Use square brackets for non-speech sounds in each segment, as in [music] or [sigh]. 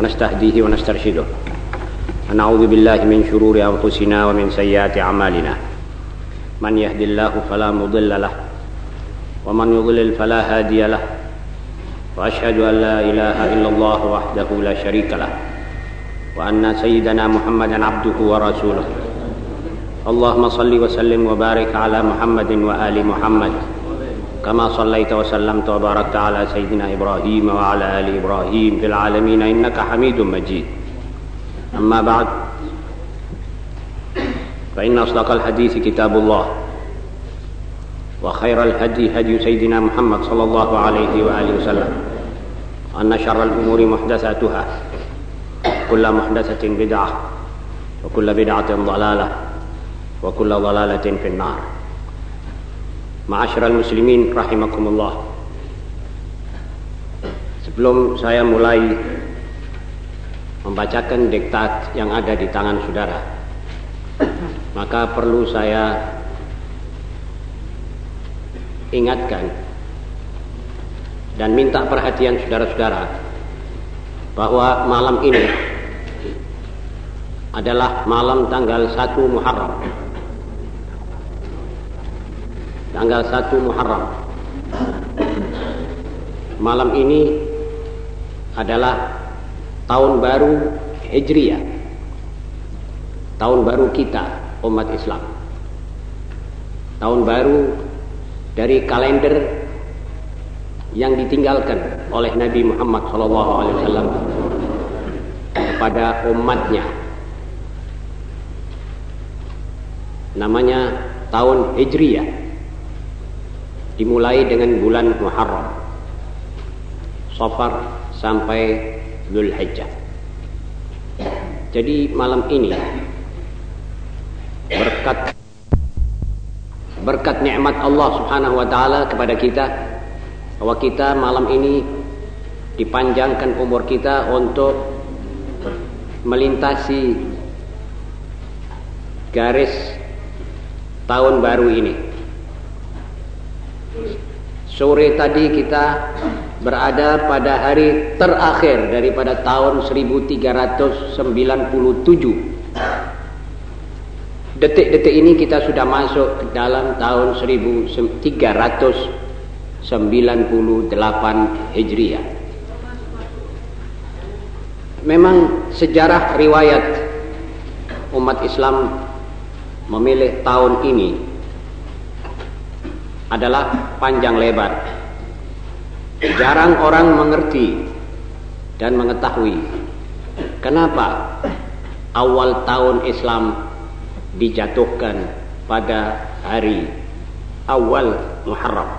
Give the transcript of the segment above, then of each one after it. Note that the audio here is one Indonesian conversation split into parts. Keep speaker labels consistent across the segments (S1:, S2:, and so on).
S1: ونستهديه ونسترشده. ونعوذ بالله من شرور أنفسنا ومن سيئات أعمالنا. من يهد الله فلا مضل له ومن يضلل فلا هادي له. وأشهد أن لا إله إلا الله وحده لا شريك له وأن سيدنا محمدا عبده ورسوله. اللهم صل وسلم وبارك على محمد وآل محمد. كما صليت وسلمت وباركت على سيدنا إبراهيم وعلى آل إبراهيم في العالمين إنك حميد مجيد. أما بعد فإن أصدق الحديث كتاب الله وخير الهدي هدي سيدنا محمد صلى الله عليه وآله وسلم أن شر الأمور محدثاتها كل محدثة بدعة وكل بدعة ضلالة وكل ضلالة في النار. Ma'asyiral muslimin rahimakumullah. Sebelum saya mulai membacakan diktat yang ada di tangan saudara, maka perlu saya ingatkan dan minta perhatian saudara-saudara bahwa malam ini adalah malam tanggal 1 Muharram tanggal 1 Muharram. Malam ini adalah tahun baru Hijriah. Tahun baru kita umat Islam. Tahun baru dari kalender yang ditinggalkan oleh Nabi Muhammad SAW kepada umatnya. Namanya tahun Hijriah dimulai dengan bulan Muharram. Safar sampai Zulhijjah jadi malam ini berkat berkat nikmat Allah Subhanahu wa taala kepada kita bahwa kita malam ini dipanjangkan umur kita untuk melintasi garis tahun baru ini Sore tadi kita berada pada hari terakhir daripada tahun 1397. Detik-detik ini kita sudah masuk ke dalam tahun 1398 Hijriah. Memang sejarah riwayat umat Islam memilih tahun ini adalah panjang lebar. Jarang orang mengerti dan mengetahui kenapa awal tahun Islam dijatuhkan pada hari awal Muharram.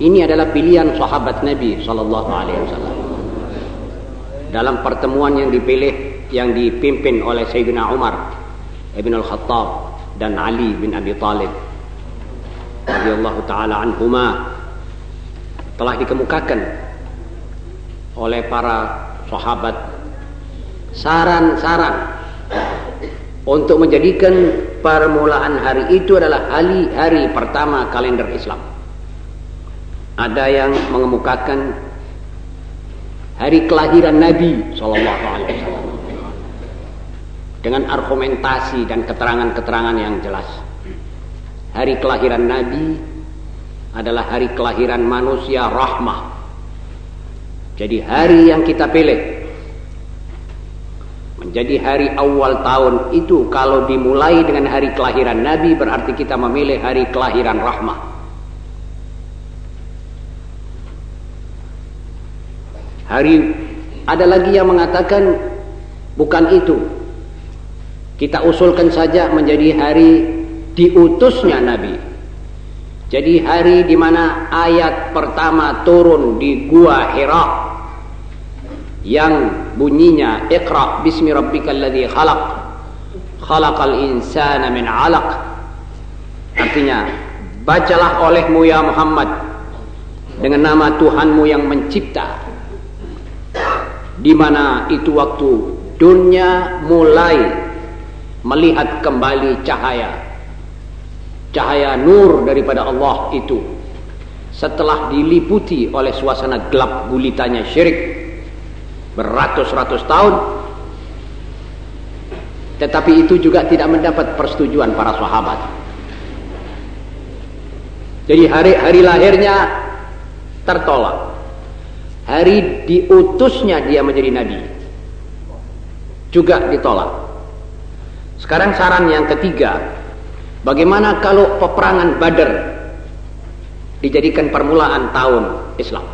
S1: Ini adalah pilihan sahabat Nabi sallallahu alaihi wasallam. Dalam pertemuan yang dipilih yang dipimpin oleh Sayyidina Umar Ibn Al-Khattab dan Ali bin Abi Talib radhiyallahu taala anhuma telah dikemukakan oleh para sahabat saran-saran untuk menjadikan permulaan hari itu adalah hari hari pertama kalender Islam. Ada yang mengemukakan hari kelahiran Nabi wasallam dengan argumentasi dan keterangan-keterangan yang jelas. Hari kelahiran Nabi adalah hari kelahiran manusia rahmah. Jadi hari yang kita pilih menjadi hari awal tahun itu kalau dimulai dengan hari kelahiran Nabi berarti kita memilih hari kelahiran rahmah. Hari ada lagi yang mengatakan bukan itu. Kita usulkan saja menjadi hari diutusnya Nabi. Jadi hari di mana ayat pertama turun di gua Hira yang bunyinya Iqra bismi rabbikal ladzi khalaq khalaqal insana min 'alaq. Artinya bacalah olehmu ya Muhammad dengan nama Tuhanmu yang mencipta di mana itu waktu dunia mulai melihat kembali cahaya. Cahaya nur daripada Allah itu setelah diliputi oleh suasana gelap gulitanya syirik beratus-ratus tahun. Tetapi itu juga tidak mendapat persetujuan para sahabat. Jadi hari-hari lahirnya tertolak. Hari diutusnya dia menjadi nabi juga ditolak sekarang saran yang ketiga bagaimana kalau peperangan badar dijadikan permulaan tahun Islam.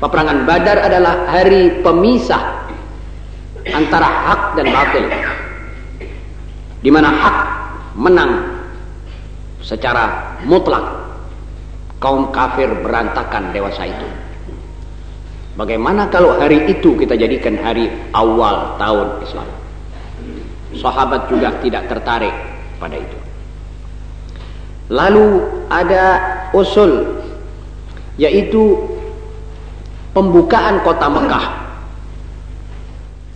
S1: Peperangan Badar adalah hari pemisah antara hak dan batil. Di mana hak menang secara mutlak. Kaum kafir berantakan dewasa itu. Bagaimana kalau hari itu kita jadikan hari awal tahun Islam? Sahabat juga tidak tertarik pada itu. Lalu ada usul yaitu pembukaan kota Mekah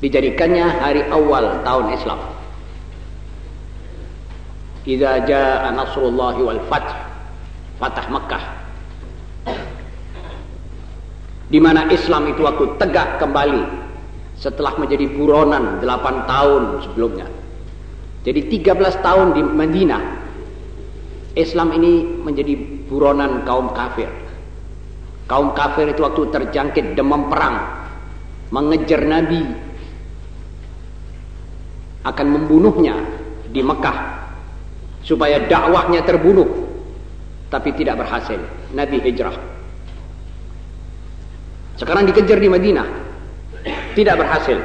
S1: dijadikannya hari awal tahun Islam. Idza jaa nasrullahi wal fath fatah Mekah di mana Islam itu waktu tegak kembali setelah menjadi buronan 8 tahun sebelumnya. Jadi 13 tahun di Madinah Islam ini menjadi buronan kaum kafir. Kaum kafir itu waktu terjangkit demam perang, mengejar Nabi, akan membunuhnya di Mekah supaya dakwahnya terbunuh, tapi tidak berhasil. Nabi hijrah. Sekarang dikejar di Madinah, tidak berhasil.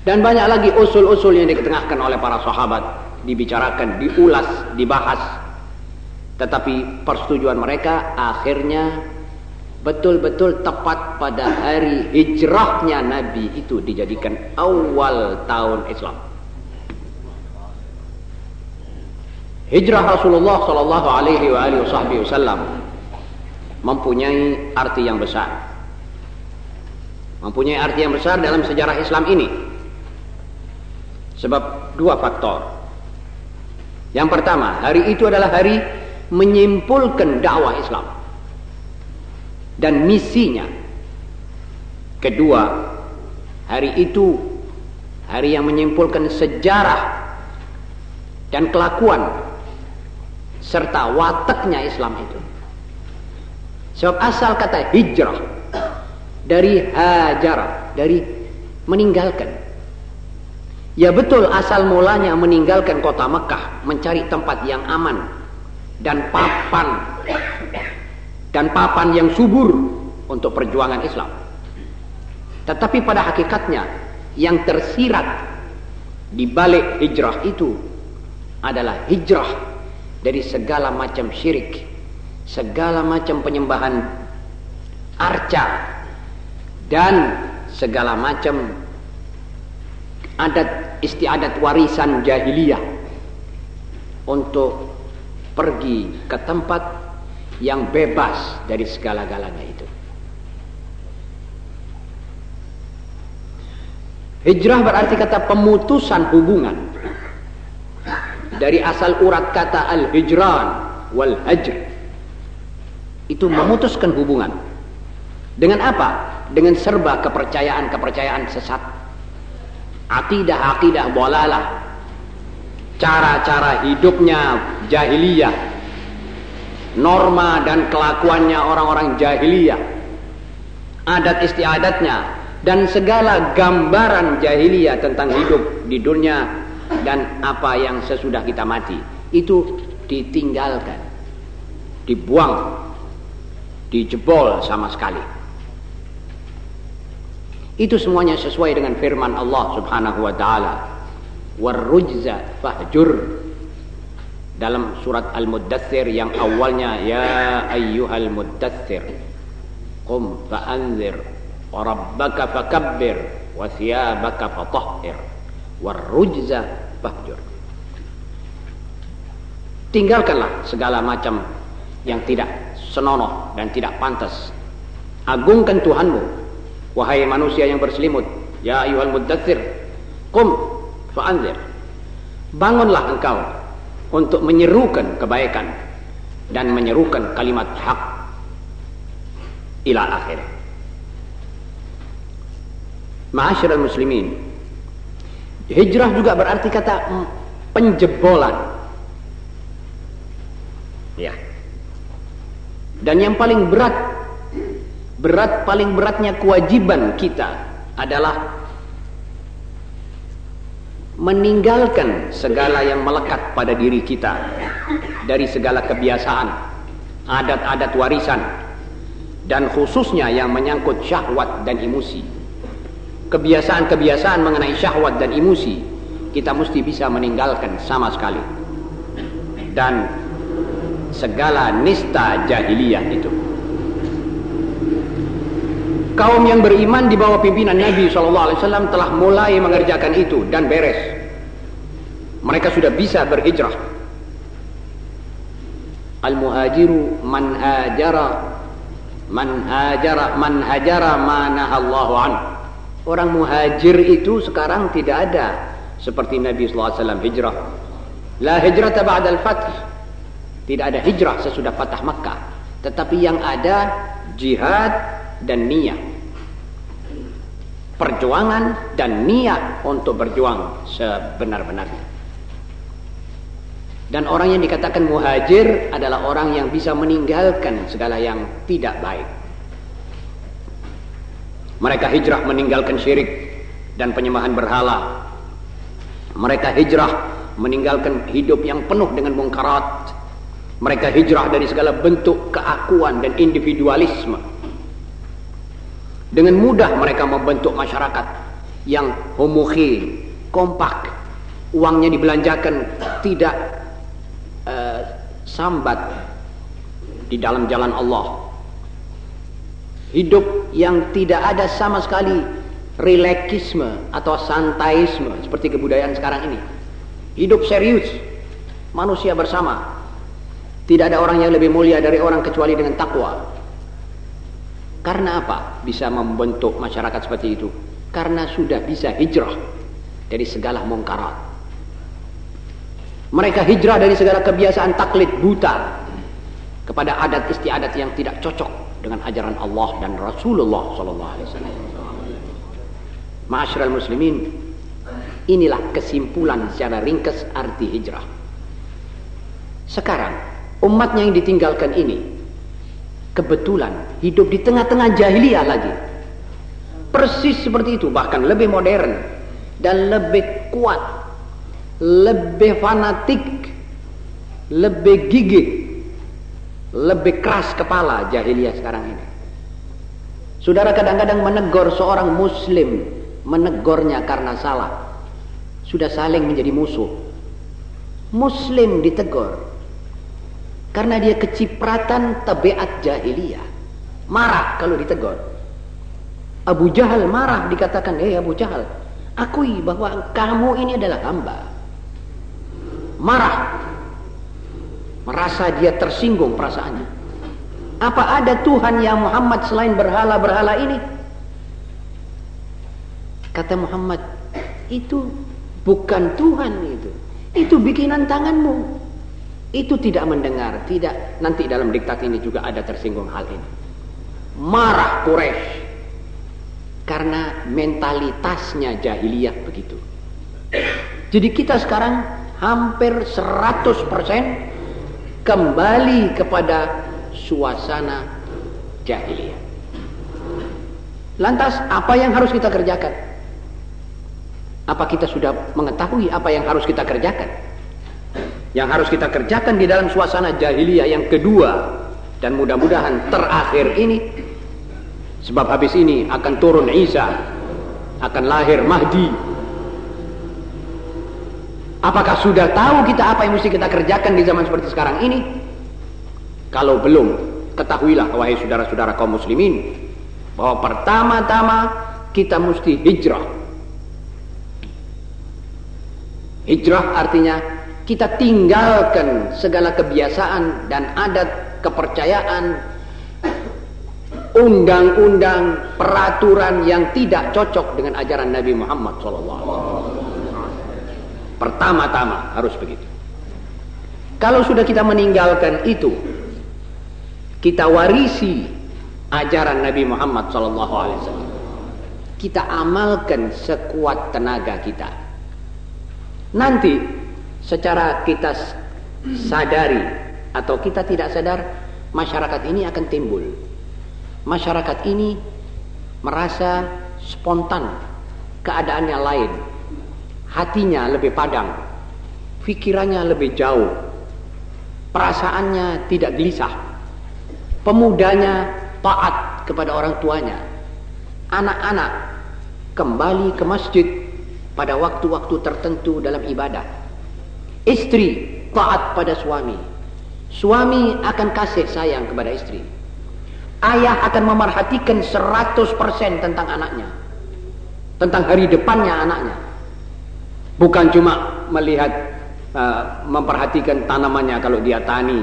S1: Dan banyak lagi usul-usul yang diketengahkan oleh para sahabat dibicarakan, diulas, dibahas. Tetapi persetujuan mereka akhirnya betul-betul tepat pada hari hijrahnya Nabi itu dijadikan awal tahun Islam. Hijrah Rasulullah sallallahu alaihi wasallam mempunyai arti yang besar. Mempunyai arti yang besar dalam sejarah Islam ini. Sebab dua faktor. Yang pertama, hari itu adalah hari menyimpulkan dakwah Islam dan misinya. Kedua, hari itu hari yang menyimpulkan sejarah dan kelakuan serta wataknya Islam itu. Sebab asal kata hijrah dari hajar, dari meninggalkan Ya betul asal mulanya meninggalkan kota Mekah mencari tempat yang aman dan papan dan papan yang subur untuk perjuangan Islam. Tetapi pada hakikatnya yang tersirat di balik hijrah itu adalah hijrah dari segala macam syirik, segala macam penyembahan arca dan segala macam adat istiadat warisan jahiliyah untuk pergi ke tempat yang bebas dari segala-galanya itu. Hijrah berarti kata pemutusan hubungan dari asal urat kata al-hijran wal hajr itu memutuskan hubungan dengan apa? Dengan serba kepercayaan-kepercayaan sesat. Akidah-akidah bolalah. Cara-cara hidupnya jahiliyah. Norma dan kelakuannya orang-orang jahiliyah. Adat istiadatnya dan segala gambaran jahiliyah tentang hidup di dunia dan apa yang sesudah kita mati itu ditinggalkan dibuang dijebol sama sekali itu semuanya sesuai dengan firman Allah Subhanahu wa taala. Warrujza fahjur. Dalam surat Al-Muddatsir yang awalnya ya ayyuhal muddatsir qum fa'anzir wa rabbaka fakabbir wa thiyabaka fatahhir warrujza fahjur. Tinggalkanlah segala macam yang tidak senonoh dan tidak pantas. Agungkan Tuhanmu Wahai manusia yang berselimut, ya ayuhal muddatsir, qum fa'anzir. Bangunlah engkau untuk menyerukan kebaikan. dan menyerukan kalimat hak ila akhir. Ma'asyiral muslimin. Hijrah juga berarti kata penjebolan. Ya. Dan yang paling berat berat paling beratnya kewajiban kita adalah meninggalkan segala yang melekat pada diri kita dari segala kebiasaan, adat-adat warisan, dan khususnya yang menyangkut syahwat dan emosi. Kebiasaan-kebiasaan mengenai syahwat dan emosi kita mesti bisa meninggalkan sama sekali. Dan segala nista jahiliyah itu. Kaum yang beriman di bawah pimpinan Nabi SAW telah mulai mengerjakan itu dan beres. Mereka sudah bisa berhijrah. Al-muhajiru man hajara man hajara man hajara mana Allahu an. Orang muhajir itu sekarang tidak ada seperti Nabi SAW hijrah. La hijrah ba'da al-fath. Tidak ada hijrah sesudah fatah Makkah. Tetapi yang ada jihad dan niat perjuangan dan niat untuk berjuang sebenar-benarnya. Dan orang yang dikatakan muhajir adalah orang yang bisa meninggalkan segala yang tidak baik. Mereka hijrah meninggalkan syirik dan penyembahan berhala. Mereka hijrah meninggalkan hidup yang penuh dengan mungkarat. Mereka hijrah dari segala bentuk keakuan dan individualisme. Dengan mudah mereka membentuk masyarakat yang homogen, kompak. Uangnya dibelanjakan tidak uh, sambat di dalam jalan Allah. Hidup yang tidak ada sama sekali relaxisme atau santaisme seperti kebudayaan sekarang ini. Hidup serius, manusia bersama. Tidak ada orang yang lebih mulia dari orang kecuali dengan takwa. Karena apa bisa membentuk masyarakat seperti itu? Karena sudah bisa hijrah dari segala mungkarat. Mereka hijrah dari segala kebiasaan taklid buta kepada adat istiadat yang tidak cocok dengan ajaran Allah dan Rasulullah sallallahu alaihi wasallam. Ma'asyiral muslimin, inilah kesimpulan secara ringkas arti hijrah. Sekarang umatnya yang ditinggalkan ini kebetulan hidup di tengah-tengah jahiliyah lagi. Persis seperti itu, bahkan lebih modern dan lebih kuat, lebih fanatik, lebih gigih, lebih keras kepala jahiliyah sekarang ini. Saudara kadang-kadang menegur seorang muslim, menegurnya karena salah. Sudah saling menjadi musuh. Muslim ditegur, karena dia kecipratan tabiat jahiliyah. Marah kalau ditegur. Abu Jahal marah dikatakan, "Eh Abu Jahal, akui bahwa kamu ini adalah hamba." Marah. Merasa dia tersinggung perasaannya. Apa ada Tuhan yang Muhammad selain berhala-berhala ini? Kata Muhammad, itu bukan Tuhan itu. Itu bikinan tanganmu. Itu tidak mendengar, tidak nanti dalam diktat ini juga ada tersinggung hal ini. Marah Quraisy karena mentalitasnya jahiliyah begitu. Jadi kita sekarang hampir 100% kembali kepada suasana jahiliyah. Lantas apa yang harus kita kerjakan? Apa kita sudah mengetahui apa yang harus kita kerjakan? Yang harus kita kerjakan di dalam suasana jahiliyah yang kedua dan mudah-mudahan terakhir ini. Sebab habis ini akan turun Isa akan lahir Mahdi. Apakah sudah tahu kita apa yang mesti kita kerjakan di zaman seperti sekarang ini? Kalau belum ketahuilah wahai saudara-saudara kaum muslimin bahwa pertama-tama kita mesti hijrah. Hijrah artinya kita tinggalkan segala kebiasaan dan adat kepercayaan undang-undang peraturan yang tidak cocok dengan ajaran Nabi Muhammad SAW pertama-tama harus begitu kalau sudah kita meninggalkan itu Kita warisi ajaran Nabi Muhammad wasallam. Kita amalkan sekuat tenaga kita. Nanti secara kita sadari atau kita tidak sadar masyarakat ini akan timbul. Masyarakat ini merasa spontan keadaannya lain. Hatinya lebih padang. Pikirannya lebih jauh. Perasaannya tidak gelisah. Pemudanya taat kepada orang tuanya. Anak-anak kembali ke masjid pada waktu-waktu tertentu dalam ibadah. Istri taat pada suami. Suami akan kasih sayang kepada istri. Ayah akan memerhatikan 100% tentang anaknya. Tentang hari depannya anaknya. Bukan cuma melihat uh, memperhatikan tanamannya kalau dia tani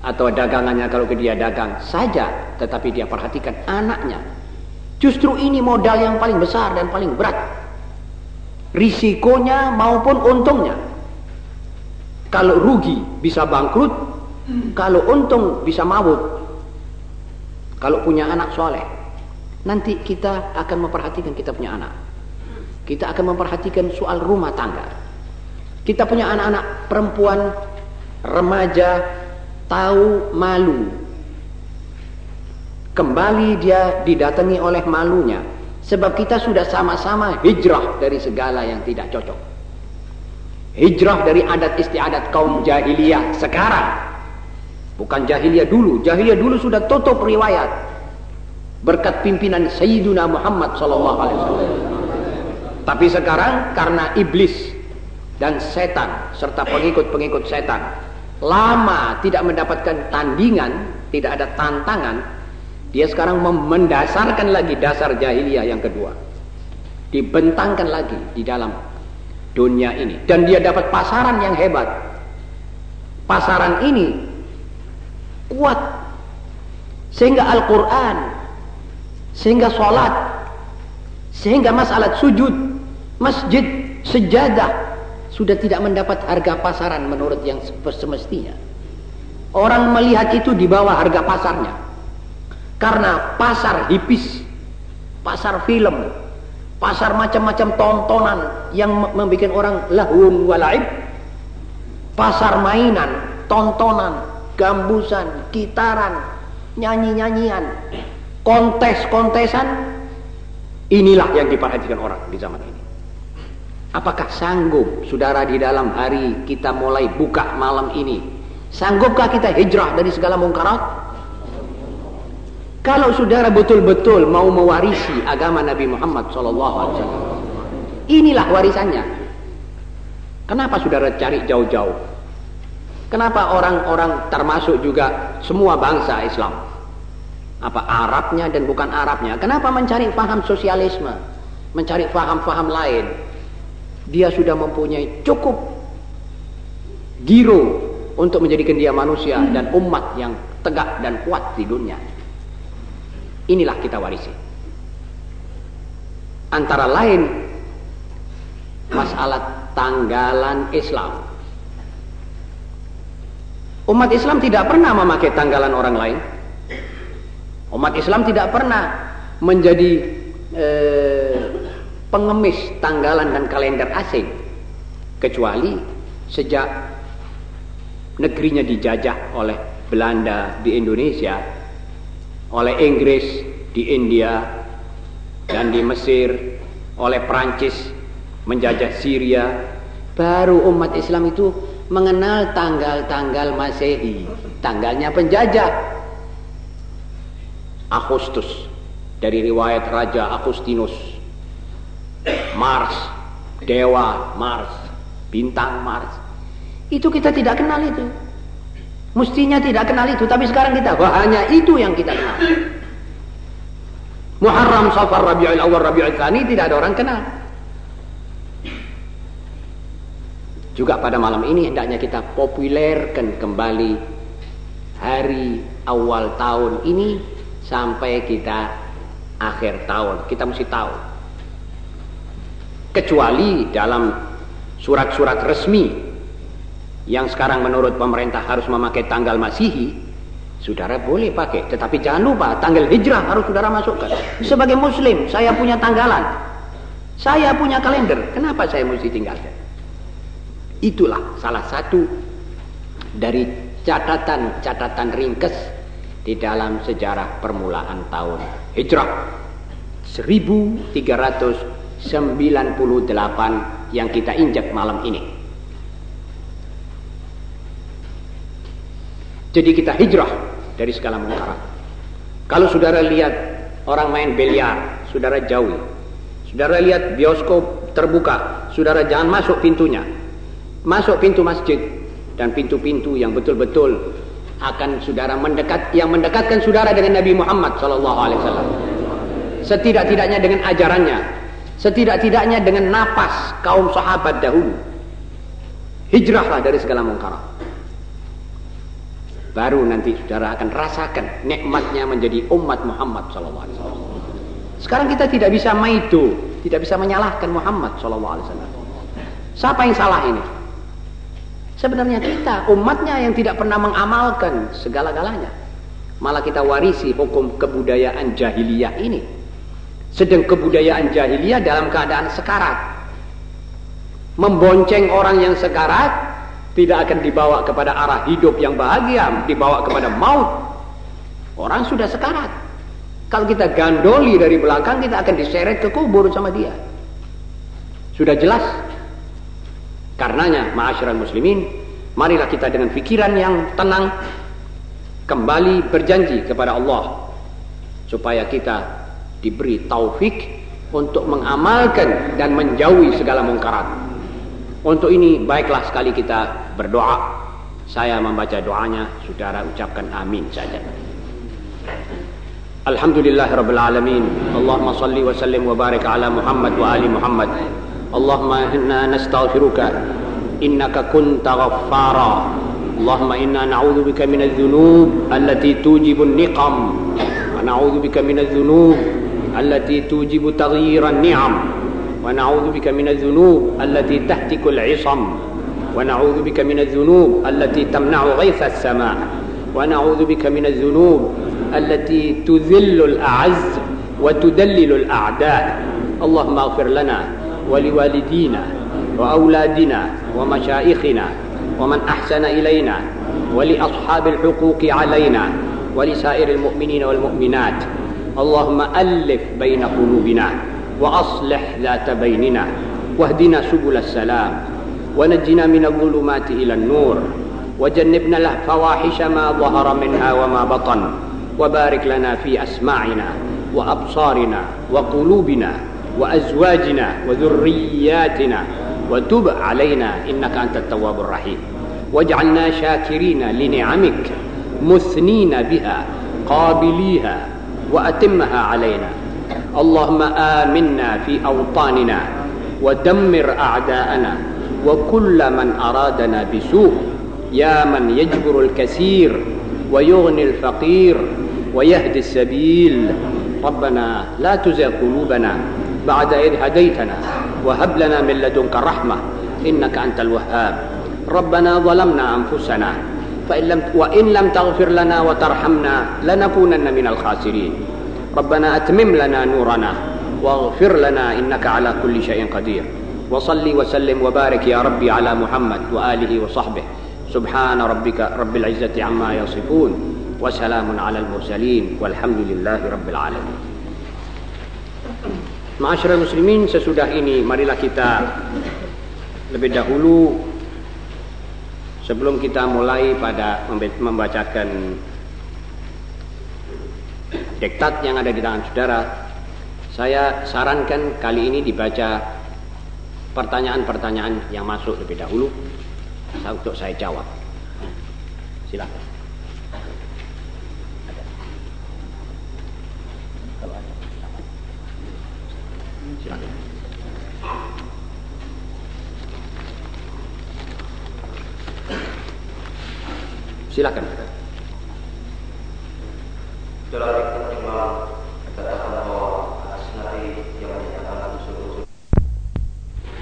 S1: atau dagangannya kalau dia dagang saja, tetapi dia perhatikan anaknya. Justru ini modal yang paling besar dan paling berat. Risikonya maupun untungnya. Kalau rugi bisa bangkrut, kalau untung bisa maut. Kalau punya anak soleh, nanti kita akan memperhatikan kita punya anak. Kita akan memperhatikan soal rumah tangga. Kita punya anak-anak perempuan, remaja, tahu malu. Kembali dia didatangi oleh malunya. Sebab kita sudah sama-sama hijrah dari segala yang tidak cocok. Hijrah dari adat istiadat kaum jahiliyah sekarang Bukan jahiliyah dulu. Jahiliyah dulu sudah tutup riwayat. Berkat pimpinan Sayyiduna Muhammad sallallahu alaihi wasallam. Tapi sekarang karena iblis dan setan serta pengikut-pengikut setan lama tidak mendapatkan tandingan, tidak ada tantangan, dia sekarang mendasarkan lagi dasar jahiliyah yang kedua. Dibentangkan lagi di dalam dunia ini. Dan dia dapat pasaran yang hebat. Pasaran ini kuat. Sehingga Al-Quran sehingga sholat sehingga masalah sujud masjid sejadah sudah tidak mendapat harga pasaran menurut yang semestinya. Orang melihat itu di bawah harga pasarnya. Karena pasar hipis pasar film pasar macam-macam tontonan yang membuat orang lahun walaib pasar mainan tontonan gambusan, gitaran, nyanyi-nyanyian, kontes-kontesan, inilah yang diperhatikan orang di zaman ini. Apakah sanggup saudara di dalam hari kita mulai buka malam ini? Sanggupkah kita hijrah dari segala mungkarat? Kalau saudara betul-betul mau mewarisi agama Nabi Muhammad SAW, inilah warisannya. Kenapa saudara cari jauh-jauh? Kenapa orang-orang termasuk juga semua bangsa Islam? Apa Arabnya dan bukan Arabnya? Kenapa mencari faham sosialisme? Mencari faham-faham lain? Dia sudah mempunyai cukup giro untuk menjadikan dia manusia dan umat yang tegak dan kuat di dunia. Inilah kita warisi. Antara lain masalah tanggalan Islam Umat Islam tidak pernah memakai tanggalan orang lain. Umat Islam tidak pernah menjadi eh, pengemis tanggalan dan kalender asing. Kecuali sejak negerinya dijajah oleh Belanda di Indonesia, oleh Inggris di India, dan di Mesir, oleh Prancis menjajah Syria, baru umat Islam itu mengenal tanggal-tanggal Masehi, tanggalnya penjajah. Agustus dari riwayat Raja Agustinus. Mars, dewa Mars, bintang Mars. Itu kita tidak kenal itu. Mestinya tidak kenal itu, tapi sekarang kita wah hanya itu yang kita kenal. Muharram, Safar, Rabiul Awal, Rabiul Tsani tidak ada orang kenal. Juga pada malam ini hendaknya kita populerkan kembali hari awal tahun ini sampai kita akhir tahun. Kita mesti tahu. Kecuali dalam surat-surat resmi yang sekarang menurut pemerintah harus memakai tanggal Masihi, Saudara boleh pakai, tetapi jangan lupa tanggal hijrah harus saudara masukkan. Sebagai muslim, saya punya tanggalan. Saya punya kalender. Kenapa saya mesti tinggalkan? Itulah salah satu dari catatan-catatan ringkes di dalam sejarah permulaan tahun hijrah 1398 yang kita injak malam ini. Jadi kita hijrah dari segala mungkarat. Kalau saudara lihat orang main biliar, saudara jauhi. Saudara lihat bioskop terbuka, saudara jangan masuk pintunya. Masuk pintu masjid dan pintu-pintu yang betul-betul akan saudara mendekat yang mendekatkan saudara dengan Nabi Muhammad sallallahu alaihi wasallam. Setidak-tidaknya dengan ajarannya, setidak-tidaknya dengan napas kaum sahabat dahulu. Hijrahlah dari segala mungkarat. Baru nanti saudara akan rasakan nikmatnya menjadi umat Muhammad wasallam. Sekarang kita tidak bisa maido, tidak bisa menyalahkan Muhammad wasallam. Siapa yang salah ini? Sebenarnya kita umatnya yang tidak pernah mengamalkan segala-galanya. Malah kita warisi hukum kebudayaan jahiliyah ini. Sedang kebudayaan jahiliyah dalam keadaan sekarat. Membonceng orang yang sekarat tidak akan dibawa kepada arah hidup yang bahagia, dibawa kepada maut. Orang sudah sekarat. Kalau kita gandoli dari belakang, kita akan diseret ke kubur sama dia. Sudah jelas. Karenanya, ma'asyiral muslimin, marilah kita dengan pikiran yang tenang kembali berjanji kepada Allah supaya kita diberi taufik untuk mengamalkan dan menjauhi segala mungkarat. Untuk ini baiklah sekali kita berdoa. Saya membaca doanya, saudara ucapkan amin saja. Alhamdulillah Rabbil Alamin. Allahumma salli wa sallim wa barik ala Muhammad wa ali Muhammad. Allahumma inna nastaghfiruka. Innaka kunta ghaffara. Allahumma inna na'udhu bika minal dhunub allati tujibun niqam. Wa na'udhu bika minal dhunub allati tujibu taghyiran ni'am. ونعوذ بك من الذنوب التي تهتك العصم. ونعوذ بك من الذنوب التي تمنع غيث السماء. ونعوذ بك من الذنوب التي تذل الأعز وتدلل الأعداء. اللهم اغفر لنا ولوالدينا وأولادنا ومشائخنا ومن أحسن إلينا ولأصحاب الحقوق علينا ولسائر المؤمنين والمؤمنات. اللهم ألف بين قلوبنا. وأصلح ذات بيننا واهدنا سبل السلام ونجنا من الظلمات إلى النور وجنبنا الفواحش ما ظهر منها وما بطن وبارك لنا في أسماعنا وأبصارنا وقلوبنا وأزواجنا وذرياتنا وتب علينا إنك أنت التواب الرحيم. واجعلنا شاكرين لنعمك مثنين بها قابليها وأتمها علينا. اللهم آمنا في أوطاننا ودمر أعداءنا وكل من أرادنا بسوء يا من يجبر الكثير ويغني الفقير ويهدي السبيل. ربنا لا تزغ قلوبنا بعد إذ هديتنا وهب لنا من لدنك رحمة إنك أنت الوهاب. ربنا ظلمنا أنفسنا فإن لم وإن لم تغفر لنا وترحمنا لنكونن من الخاسرين. ربنا أتمم لنا نورنا واغفر لنا إنك على كل شيء قدير. وصل وسلم وبارك يا ربي على محمد وآله وصحبه. سبحان ربك رب العزة عما يصفون وسلام على المرسلين والحمد لله رب العالمين. Masyarakat muslimin sesudah ini marilah kita lebih dahulu sebelum kita mulai pada membacakan diktat yang ada di tangan saudara, saya sarankan kali ini dibaca pertanyaan-pertanyaan yang masuk lebih dahulu untuk saya jawab. Silakan. Silakan. Silakan.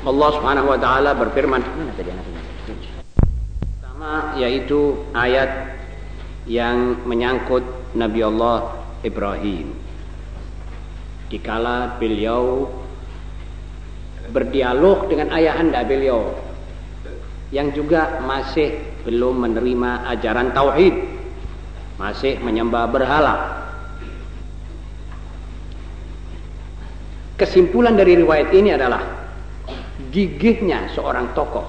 S1: Allah Subhanahu wa taala berfirman pertama yaitu ayat yang menyangkut Nabi Allah Ibrahim. Dikala beliau berdialog dengan ayahanda beliau yang juga masih belum menerima ajaran tauhid, masih menyembah berhala. Kesimpulan dari riwayat ini adalah gigihnya seorang tokoh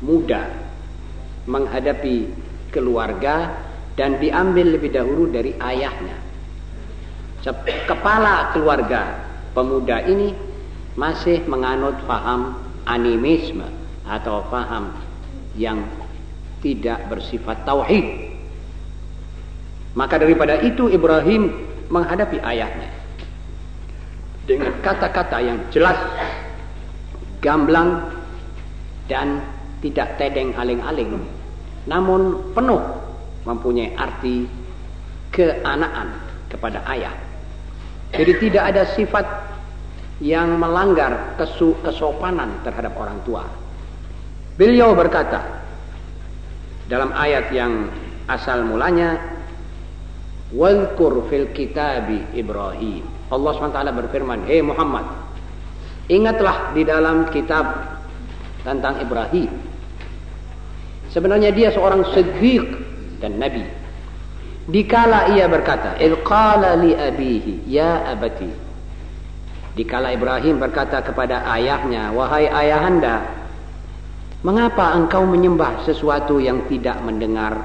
S1: muda menghadapi keluarga dan diambil lebih dahulu dari ayahnya. Kepala keluarga pemuda ini masih menganut faham animisme atau faham yang tidak bersifat tauhid. Maka daripada itu Ibrahim menghadapi ayahnya dengan kata-kata yang jelas, gamblang dan tidak tedeng aling-aling, namun penuh mempunyai arti keanaan kepada ayah. Jadi tidak ada sifat yang melanggar kesu kesopanan terhadap orang tua. Beliau berkata dalam ayat yang asal mulanya Wadhkur fil kitabi Ibrahim. Allah SWT berfirman, "Hei Muhammad, ingatlah di dalam kitab tentang Ibrahim. Sebenarnya dia seorang siddiq dan nabi. Dikala ia berkata, "Ilqala li abihi, ya abati." Dikala Ibrahim berkata kepada ayahnya, "Wahai ayahanda, mengapa engkau menyembah sesuatu yang tidak mendengar,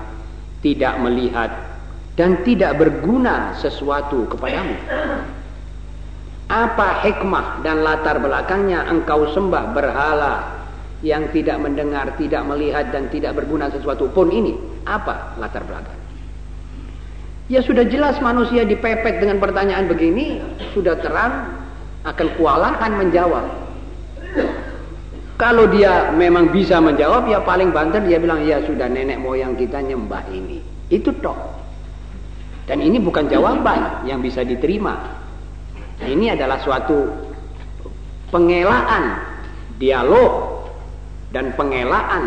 S1: tidak melihat, dan tidak berguna sesuatu kepadamu?" Apa hikmah dan latar belakangnya engkau sembah berhala yang tidak mendengar, tidak melihat dan tidak berguna sesuatu pun ini? Apa latar belakang? Ya sudah jelas manusia dipepet dengan pertanyaan begini, sudah terang akan kewalahan menjawab. Kalau dia memang bisa menjawab, ya paling banter dia bilang, ya sudah nenek moyang kita nyembah ini. Itu toh. Dan ini bukan jawaban yang bisa diterima. Ini adalah suatu pengelaan dialog dan pengelaan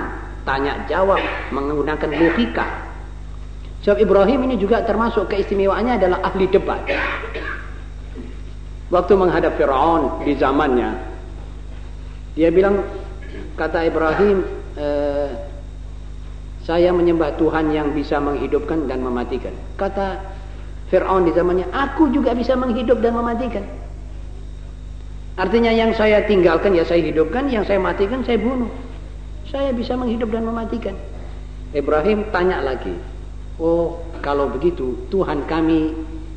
S1: tanya jawab menggunakan logika Sebab Ibrahim ini juga termasuk keistimewaannya adalah ahli debat. Waktu menghadap Fir'aun di zamannya, dia bilang, kata Ibrahim, e, saya menyembah Tuhan yang bisa menghidupkan dan mematikan. Kata Fir'aun di zamannya, aku juga bisa menghidup dan mematikan. Artinya yang saya tinggalkan ya saya hidupkan, yang saya matikan saya bunuh. Saya bisa menghidup dan mematikan. Ibrahim tanya lagi, Oh, kalau begitu Tuhan kami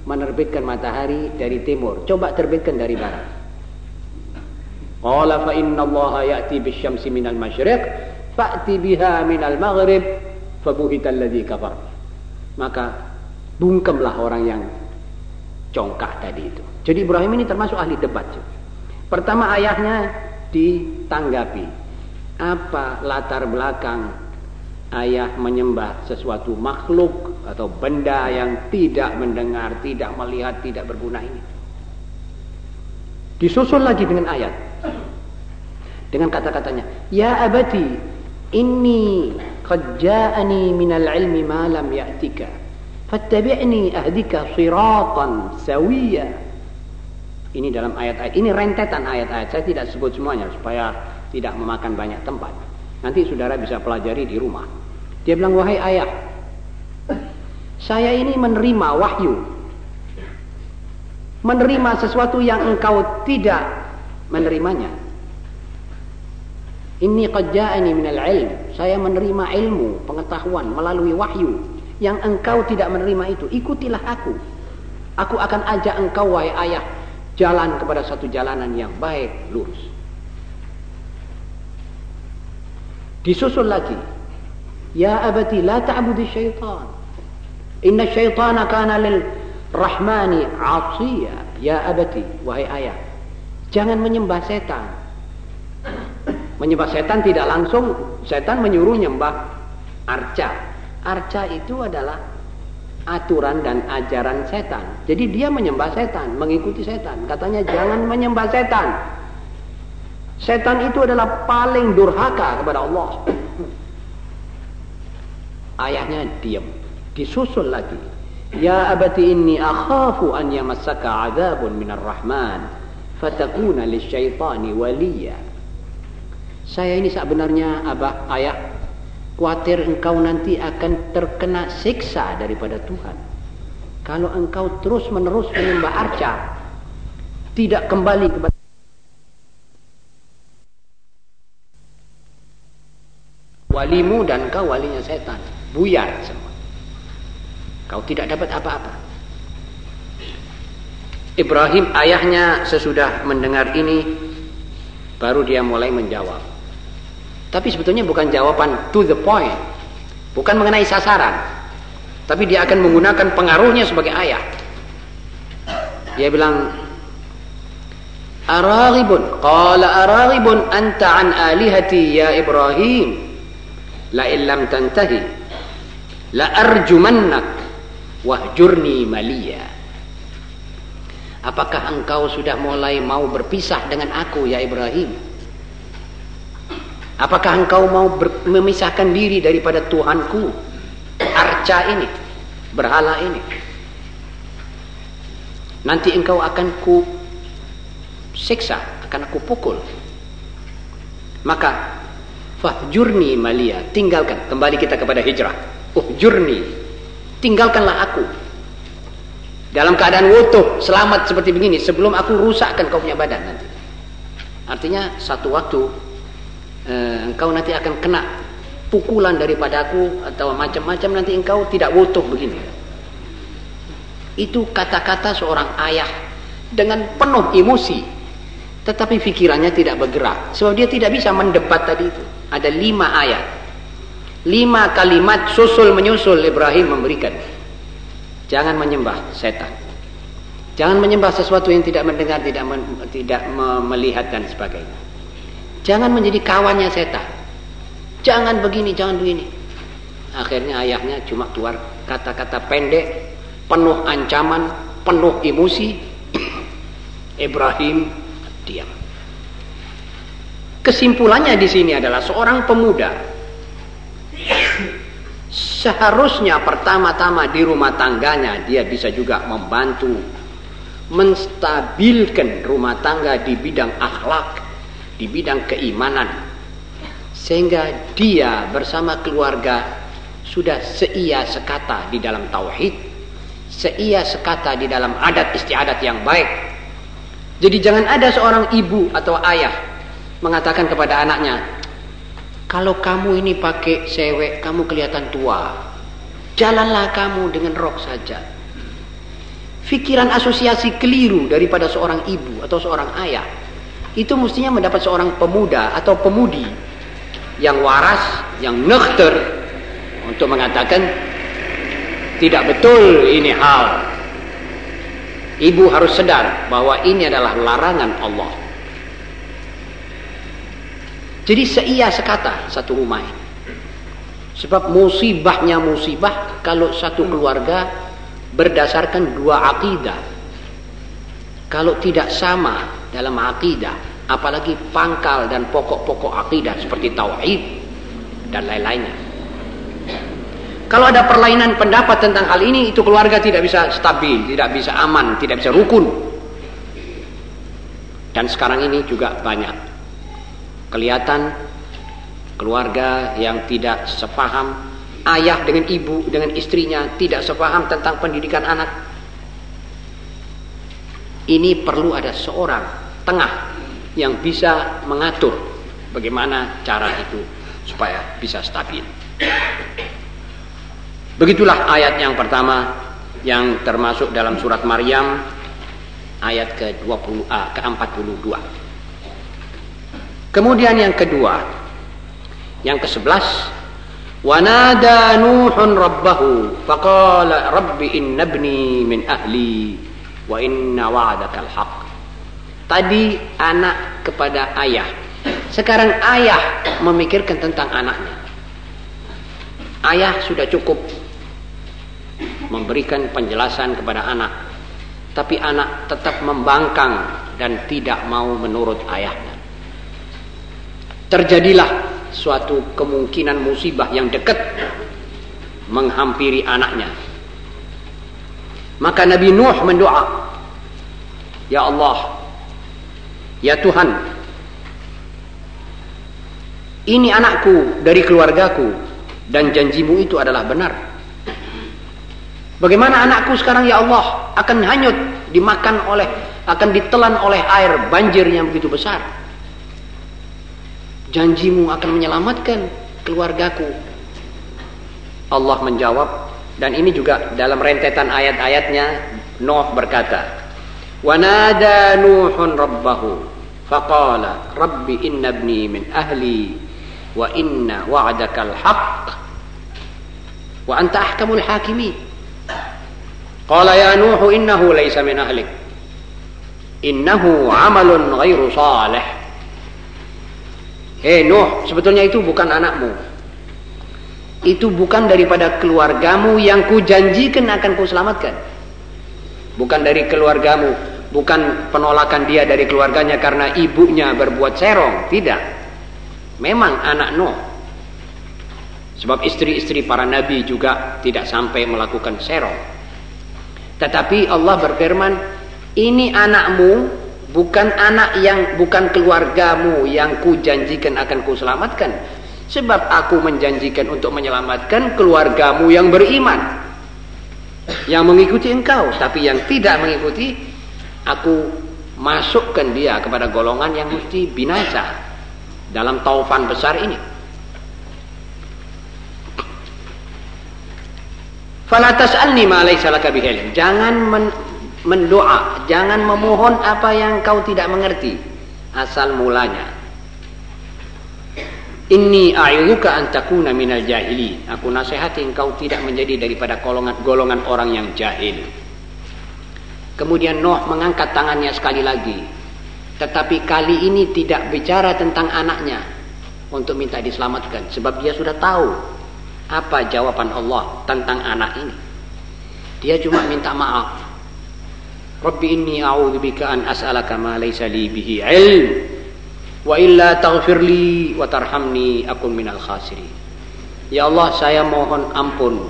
S1: menerbitkan matahari dari timur. Coba terbitkan dari barat. Qala fa inna Allah ya'ti bisyamsi minal masyriq fa'ti biha minal maghrib fabuhita alladhi kafar. Maka bungkemlah orang yang congkak tadi itu. Jadi Ibrahim ini termasuk ahli debat. Pertama ayahnya ditanggapi. Apa latar belakang ayah menyembah sesuatu makhluk atau benda yang tidak mendengar, tidak melihat, tidak berguna ini. Disusul lagi dengan ayat. Dengan kata-katanya, "Ya abati, inni qad minal ilmi ma lam ya'tika. Fattabi'ni ahdika siratan sawiya." Ini dalam ayat-ayat, ini rentetan ayat-ayat. Saya tidak sebut semuanya supaya tidak memakan banyak tempat. Nanti saudara bisa pelajari di rumah. Dia bilang, wahai ayah, saya ini menerima wahyu. Menerima sesuatu yang engkau tidak menerimanya. Ini qajja'ani minal ilm. Saya menerima ilmu, pengetahuan melalui wahyu. Yang engkau tidak menerima itu, ikutilah aku. Aku akan ajak engkau, wahai ayah, jalan kepada satu jalanan yang baik, lurus. Disusul lagi Ya abati la ta'budi syaitan. Inna syaitana kana lil rahmani asiya. Ya abati, wahai ayah. Jangan menyembah setan. Menyembah setan tidak langsung. Setan menyuruh nyembah arca. Arca itu adalah aturan dan ajaran setan. Jadi dia menyembah setan, mengikuti setan. Katanya jangan menyembah setan. Setan itu adalah paling durhaka kepada Allah. Ayahnya diam. disusul lagi ya abati inni akhafu an yamassaka adzabun minar rahman fatakuna lisyaitani waliya saya ini sebenarnya abah ayah khawatir engkau nanti akan terkena siksa daripada Tuhan kalau engkau terus menerus menyembah arca tidak kembali kepada walimu dan kau walinya setan buyar semua Kau tidak dapat apa-apa. Ibrahim ayahnya sesudah mendengar ini baru dia mulai menjawab. Tapi sebetulnya bukan jawaban to the point. Bukan mengenai sasaran. Tapi dia akan menggunakan pengaruhnya sebagai ayah. Dia bilang Araghibun qala araghibun anta an alihati ya Ibrahim la illam tantahi la arjumannak wahjurni malia apakah engkau sudah mulai mau berpisah dengan aku ya Ibrahim apakah engkau mau memisahkan diri daripada Tuhanku? Arca ini berhala ini. Nanti engkau akan ku siksa akan aku pukul. Maka fahjurni malia tinggalkan. Kembali kita kepada hijrah. Uhjurni tinggalkanlah aku. Dalam keadaan wutuh selamat seperti begini sebelum aku rusakkan kau punya badan nanti. Artinya satu waktu eh, engkau nanti akan kena pukulan daripada aku atau macam-macam nanti engkau tidak wutuh begini itu kata-kata seorang ayah dengan penuh emosi tetapi pikirannya tidak bergerak sebab dia tidak bisa mendebat tadi itu ada lima ayat Lima kalimat susul menyusul Ibrahim memberikan. Jangan menyembah setan. Jangan menyembah sesuatu yang tidak mendengar, tidak men, tidak melihat dan sebagainya. Jangan menjadi kawannya setan. Jangan begini, jangan begini. Akhirnya ayahnya cuma keluar kata-kata pendek, penuh ancaman, penuh emosi. [clears throat] Ibrahim diam. Kesimpulannya di sini adalah seorang pemuda [clears throat] Seharusnya pertama-tama di rumah tangganya dia bisa juga membantu menstabilkan rumah tangga di bidang akhlak, di bidang keimanan. Sehingga dia bersama keluarga sudah seia sekata di dalam tauhid, seia sekata di dalam adat istiadat yang baik. Jadi jangan ada seorang ibu atau ayah mengatakan kepada anaknya, kalau kamu ini pakai sewek, kamu kelihatan tua. Jalanlah kamu dengan rok saja. Fikiran asosiasi keliru daripada seorang ibu atau seorang ayah. Itu mestinya mendapat seorang pemuda atau pemudi yang waras, yang nekter untuk mengatakan tidak betul ini hal. Ibu harus sadar bahwa ini adalah larangan Allah. Jadi seia sekata satu rumah ini. Sebab musibahnya musibah kalau satu keluarga berdasarkan dua akidah. Kalau tidak sama dalam akidah, apalagi pangkal dan pokok-pokok akidah seperti tauhid dan lain-lainnya. Kalau ada perlainan pendapat tentang hal ini, itu keluarga tidak bisa stabil, tidak bisa aman, tidak bisa rukun. Dan sekarang ini juga banyak kelihatan keluarga yang tidak sepaham ayah dengan ibu dengan istrinya tidak sepaham tentang pendidikan anak ini perlu ada seorang tengah yang bisa mengatur bagaimana cara itu supaya bisa stabil. Begitulah ayat yang pertama yang termasuk dalam surat Maryam ayat ke-20 ke-42 Kemudian yang kedua, yang ke-11, Wanada Nuhun rabbahu faqala rabbi inna ibni min ahli wa inna wa'dakal haq. Tadi anak kepada ayah. Sekarang ayah memikirkan tentang anaknya. Ayah sudah cukup memberikan penjelasan kepada anak. Tapi anak tetap membangkang dan tidak mau menurut ayahnya terjadilah suatu kemungkinan musibah yang dekat menghampiri anaknya. Maka Nabi Nuh mendoa, Ya Allah, Ya Tuhan, ini anakku dari keluargaku dan janjimu itu adalah benar. Bagaimana anakku sekarang ya Allah akan hanyut dimakan oleh akan ditelan oleh air banjir yang begitu besar. Janjimu akan menyelamatkan keluargaku. Allah menjawab dan ini juga dalam rentetan ayat-ayatnya Nuh berkata, "Wa nada Nuhun rabbahu faqala rabbi inna ibni min ahli wa inna wa'dakal haqq wa anta ahkamul hakimin." Qala ya Nuh innahu laysa min ahlik. Innahu amalun ghairu salih. Hei Nuh, sebetulnya itu bukan anakmu. Itu bukan daripada keluargamu yang kujanjikan akan kuselamatkan. Bukan dari keluargamu, bukan penolakan dia dari keluarganya karena ibunya berbuat serong, tidak. Memang anak Nuh. Sebab istri-istri para nabi juga tidak sampai melakukan serong. Tetapi Allah berfirman, ini anakmu bukan anak yang bukan keluargamu yang kujanjikan akan kuselamatkan sebab aku menjanjikan untuk menyelamatkan keluargamu yang beriman. Yang mengikuti engkau tapi yang tidak mengikuti aku masukkan dia kepada golongan yang mesti binasa dalam taufan besar ini. Fala tas'alni ma laysa jangan men mendoa, jangan memohon apa yang kau tidak mengerti. Asal mulanya. Inni a'idzuka an takuna minal jahili. Aku nasihati engkau tidak menjadi daripada golongan golongan orang yang jahil. Kemudian Nuh mengangkat tangannya sekali lagi. Tetapi kali ini tidak bicara tentang anaknya untuk minta diselamatkan sebab dia sudah tahu apa jawaban Allah tentang anak ini. Dia cuma minta maaf Rabbi inni a'udzu bika an as'alaka ma laysa li bihi ilm wa illa taghfir li wa tarhamni akun minal khasirin. Ya Allah, saya mohon ampun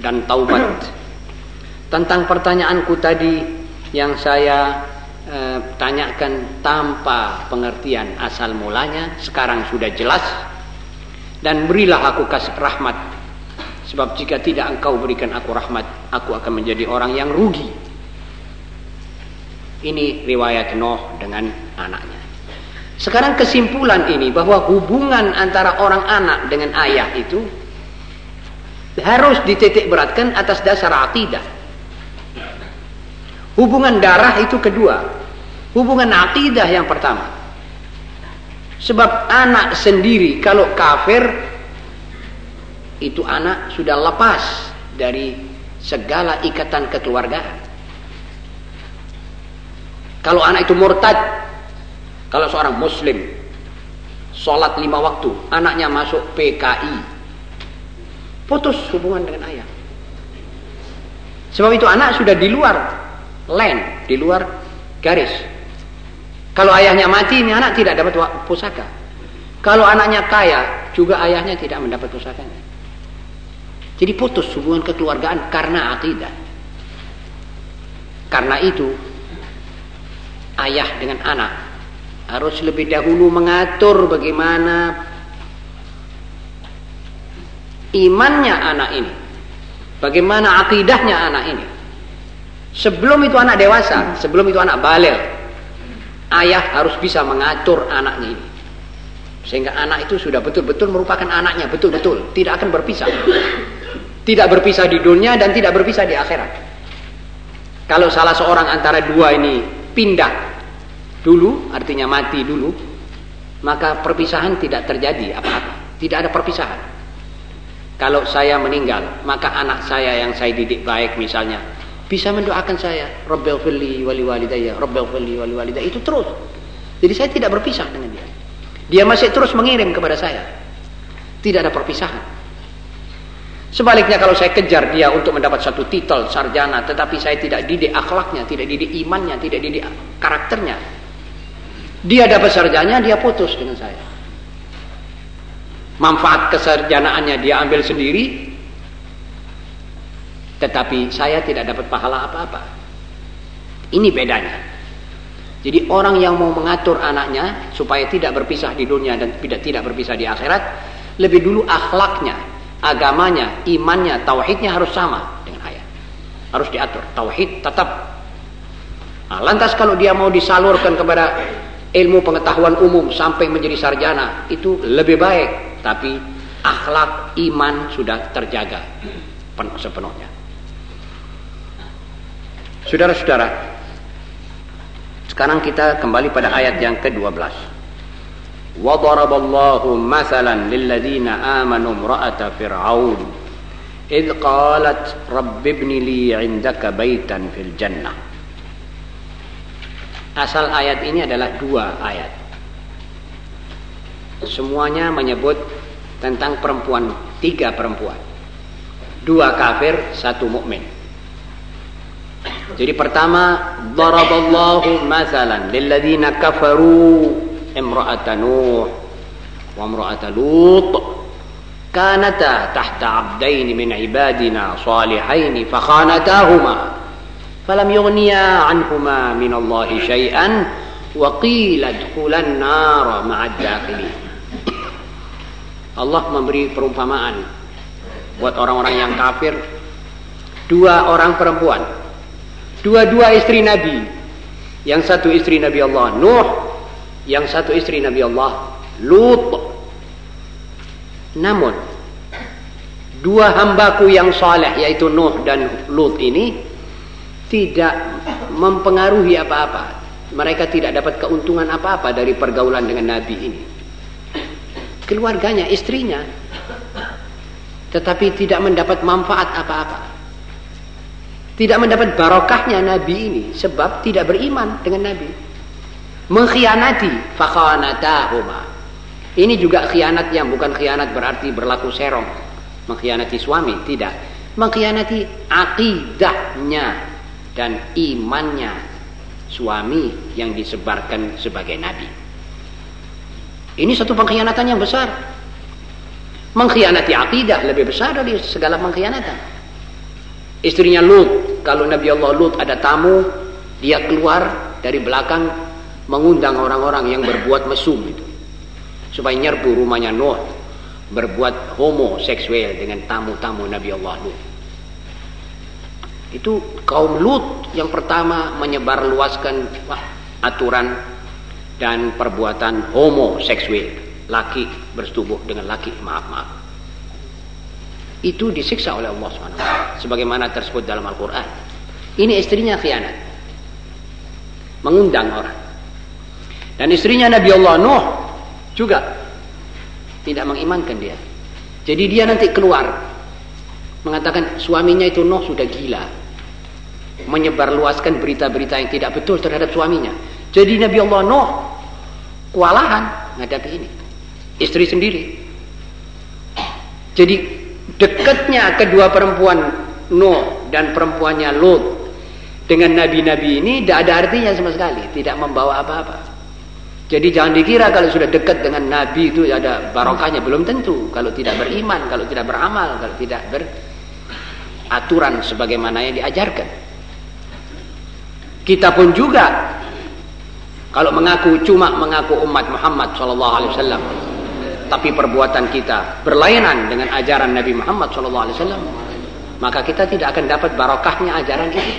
S1: dan taubat tentang pertanyaanku tadi yang saya eh, tanyakan tanpa pengertian asal mulanya sekarang sudah jelas dan berilah aku kasih rahmat sebab jika tidak engkau berikan aku rahmat aku akan menjadi orang yang rugi ini riwayat Nuh dengan anaknya. Sekarang kesimpulan ini bahwa hubungan antara orang anak dengan ayah itu harus dititik beratkan atas dasar akidah. Hubungan darah itu kedua. Hubungan akidah yang pertama. Sebab anak sendiri kalau kafir itu anak sudah lepas dari segala ikatan kekeluargaan. Kalau anak itu murtad, kalau seorang muslim, sholat lima waktu, anaknya masuk PKI, putus hubungan dengan ayah. Sebab itu anak sudah di luar land, di luar garis. Kalau ayahnya mati, ini anak tidak dapat pusaka. Kalau anaknya kaya, juga ayahnya tidak mendapat pusakanya. Jadi putus hubungan kekeluargaan karena akidah. Karena itu ayah dengan anak harus lebih dahulu mengatur bagaimana imannya anak ini. Bagaimana akidahnya anak ini. Sebelum itu anak dewasa sebelum itu anak balil ayah harus bisa mengatur anaknya ini. Sehingga anak itu sudah betul-betul merupakan anaknya betul-betul. Tidak akan berpisah. Tidak berpisah di dunia dan tidak berpisah di akhirat. Kalau salah seorang antara dua ini pindah dulu artinya mati dulu maka perpisahan tidak terjadi apa-apa. Tidak ada perpisahan. Kalau saya meninggal maka anak saya yang saya didik baik misalnya bisa mendoakan saya Rabbil fili wali walidayya Rabbil fili wali walidayya. Itu terus. Jadi saya tidak berpisah dengan dia. Dia masih terus mengirim kepada saya. Tidak ada perpisahan. Sebaliknya kalau saya kejar dia untuk mendapat satu titel sarjana, tetapi saya tidak didik akhlaknya, tidak didik imannya, tidak didik karakternya. Dia dapat sarjana, dia putus dengan saya. Manfaat kesarjanaannya dia ambil sendiri, Tetapi saya tidak dapat pahala apa-apa. Ini bedanya. Jadi orang yang mau mengatur anaknya supaya tidak berpisah di dunia dan tidak tidak berpisah di akhirat, lebih dulu akhlaknya, agamanya, imannya, tauhidnya harus sama dengan ayah. Harus diatur. Tauhid tetap. Nah, lantas kalau dia mau disalurkan kepada ilmu pengetahuan umum sampai menjadi sarjana, itu lebih baik. Tapi akhlak, iman sudah terjaga sepenuhnya. Saudara-saudara, sekarang kita kembali pada ayat yang ke-12. وضرب الله مثلا للذين آمنوا امرأة فرعون إذ قالت رب ابن لي عندك بيتا في الجنة Asal ayat ini adalah dua ayat. Semuanya menyebut tentang perempuan, tiga perempuan. Dua kafir, satu mukmin. Jadi pertama, daraballahu masalan lilladzina kafaru imra'ata Nuh wa imra'ata Lut kanata tahta 'abdain min ibadina salihain fakhanatahuma falam yughniya 'anhuma Allah syai'an wa qila dkhulan nar ma'ad dakhilin Allah memberi perumpamaan buat orang-orang yang kafir dua orang perempuan Dua-dua istri Nabi. Yang satu istri Nabi Allah Nuh, yang satu istri Nabi Allah Lut. Namun dua hambaku yang saleh yaitu Nuh dan Lut ini tidak mempengaruhi apa-apa. Mereka tidak dapat keuntungan apa-apa dari pergaulan dengan Nabi ini. Keluarganya, istrinya, tetapi tidak mendapat manfaat apa-apa. Tidak mendapat barokahnya Nabi ini sebab tidak beriman dengan Nabi. Mengkhianati fakhanatahuma. Ini juga khianat yang bukan khianat berarti berlaku serong. Mengkhianati suami, tidak. Mengkhianati akidahnya dan imannya suami yang disebarkan sebagai nabi. Ini satu pengkhianatan yang besar. Mengkhianati akidah lebih besar dari segala pengkhianatan. Istrinya Lut, kalau Nabi Allah Lut ada tamu, dia keluar dari belakang mengundang orang-orang yang berbuat mesum itu. Supaya nyerbu rumahnya Nuh, berbuat homoseksual dengan tamu-tamu Nabi Allah Lut. Itu kaum Lut yang pertama menyebar luaskan aturan dan perbuatan homoseksual. Laki bersetubuh dengan laki, maaf maaf. Itu disiksa oleh Allah SWT sebagaimana tersebut dalam Al-Quran. Ini istrinya khianat. Mengundang orang. Dan istrinya Nabi Allah Nuh juga tidak mengimankan dia. Jadi dia nanti keluar mengatakan suaminya itu Nuh sudah gila menyebarluaskan berita-berita yang tidak betul terhadap suaminya jadi Nabi Allah Nuh kewalahan menghadapi ini istri sendiri jadi dekatnya kedua perempuan Nuh dan perempuannya Lut dengan nabi-nabi ini tidak ada artinya sama sekali, tidak membawa apa-apa. Jadi jangan dikira kalau sudah dekat dengan nabi itu ada barokahnya, belum tentu. Kalau tidak beriman, kalau tidak beramal, kalau tidak beraturan sebagaimana yang diajarkan. Kita pun juga kalau mengaku cuma mengaku umat Muhammad sallallahu alaihi wasallam tapi perbuatan kita berlainan dengan ajaran Nabi Muhammad SAW, maka kita tidak akan dapat barokahnya ajaran ini.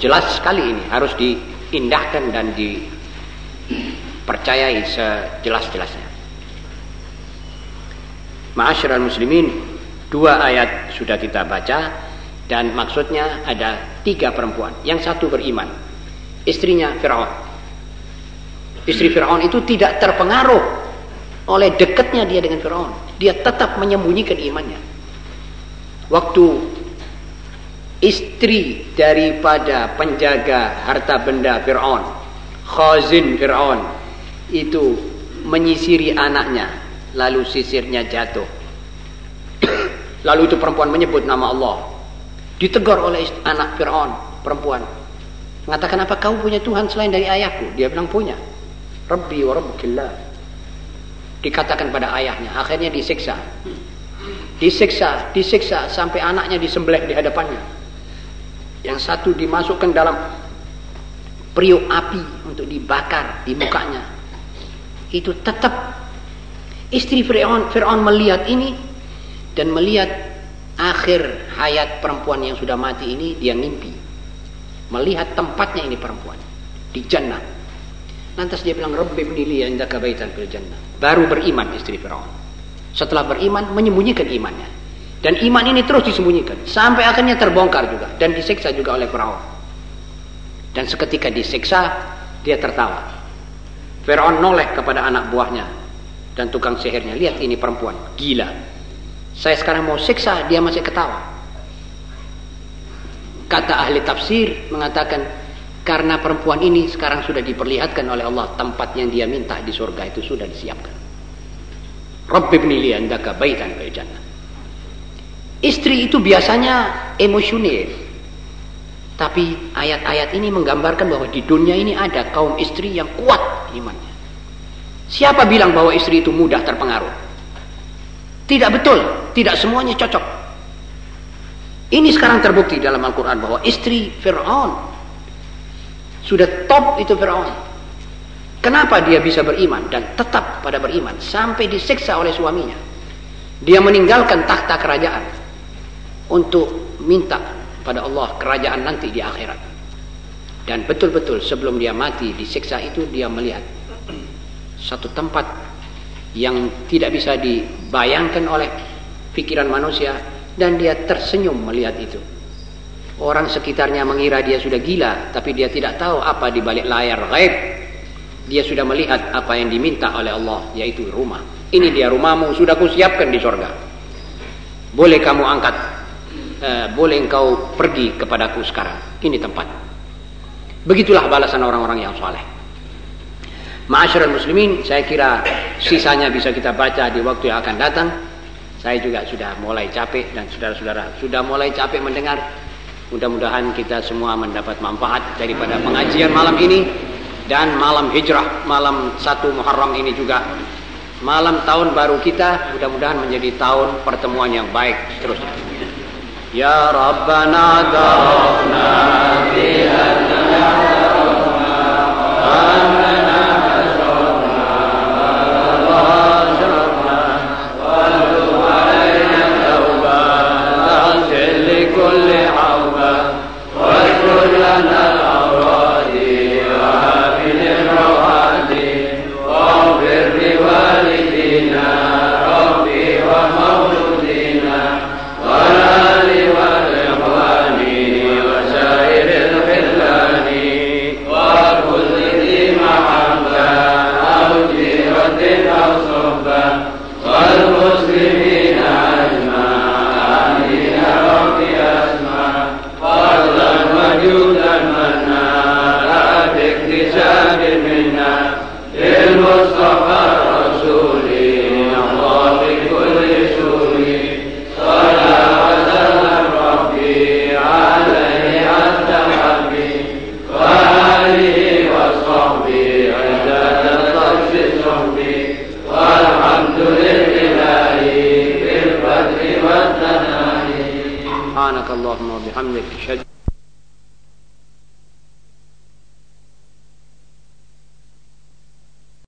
S1: Jelas sekali ini harus diindahkan dan dipercayai sejelas-jelasnya. Ma'asyiral muslimin, dua ayat sudah kita baca dan maksudnya ada tiga perempuan. Yang satu beriman, istrinya Firaun. Istri Firaun itu tidak terpengaruh oleh dekatnya dia dengan Firaun. Dia tetap menyembunyikan imannya. Waktu istri daripada penjaga harta benda Firaun khazin Firaun itu menyisiri anaknya. Lalu sisirnya jatuh. [coughs] Lalu itu perempuan menyebut nama Allah ditegur oleh anak Firaun perempuan. Mengatakan apa kau punya Tuhan selain dari ayahku? Dia bilang punya. Rabbi wa Rabbukillah. Dikatakan pada ayahnya. Akhirnya disiksa. Disiksa, disiksa sampai anaknya disembelih di hadapannya. Yang satu dimasukkan dalam periuk api untuk dibakar di mukanya. Itu tetap istri Fir'aun Fir'aun melihat ini dan melihat akhir hayat perempuan yang sudah mati ini dia mimpi. Melihat tempatnya ini perempuan di jannah. Lantas dia bilang, Rabbi ibnili indaka baitan fil jannah. Baru beriman istri Firaun. Setelah beriman, menyembunyikan imannya. Dan iman ini terus disembunyikan. Sampai akhirnya terbongkar juga. Dan disiksa juga oleh Firaun. Dan seketika disiksa, dia tertawa. Firaun noleh kepada anak buahnya. Dan tukang sihirnya. Lihat ini perempuan. Gila. Saya sekarang mau siksa, dia masih ketawa. Kata ahli tafsir mengatakan karena perempuan ini sekarang sudah diperlihatkan oleh Allah tempat yang dia minta di surga itu sudah disiapkan. Rabbi ibni andaka baitan. Istri itu biasanya emosional. Tapi ayat-ayat ini menggambarkan bahwa di dunia ini ada kaum istri yang kuat imannya. Siapa bilang bahwa istri itu mudah terpengaruh? Tidak betul, tidak semuanya cocok. Ini sekarang terbukti dalam Al-Quran bahwa istri Fir'aun sudah top itu Firaun. Kenapa dia bisa beriman dan tetap pada beriman sampai disiksa oleh suaminya? Dia meninggalkan takhta kerajaan untuk minta pada Allah kerajaan nanti di akhirat. Dan betul-betul sebelum dia mati disiksa itu dia melihat satu tempat yang tidak bisa dibayangkan oleh pikiran manusia dan dia tersenyum melihat itu. Orang sekitarnya mengira dia sudah gila, tapi dia tidak tahu apa di balik layar gaib. Dia sudah melihat apa yang diminta oleh Allah, yaitu rumah. Ini dia rumahmu, sudah kusiapkan di sorga. Boleh kamu angkat, uh, boleh engkau pergi kepadaku sekarang. Ini tempat. Begitulah balasan orang-orang yang soleh. Ma'asyiral muslimin, saya kira sisanya bisa kita baca di waktu yang akan datang. Saya juga sudah mulai capek dan saudara-saudara sudah mulai capek mendengar Mudah-mudahan kita semua mendapat manfaat daripada pengajian malam ini dan malam hijrah, malam satu Muharram ini juga. Malam tahun baru kita mudah-mudahan menjadi tahun pertemuan yang baik terusnya. Ya Rabbana darafna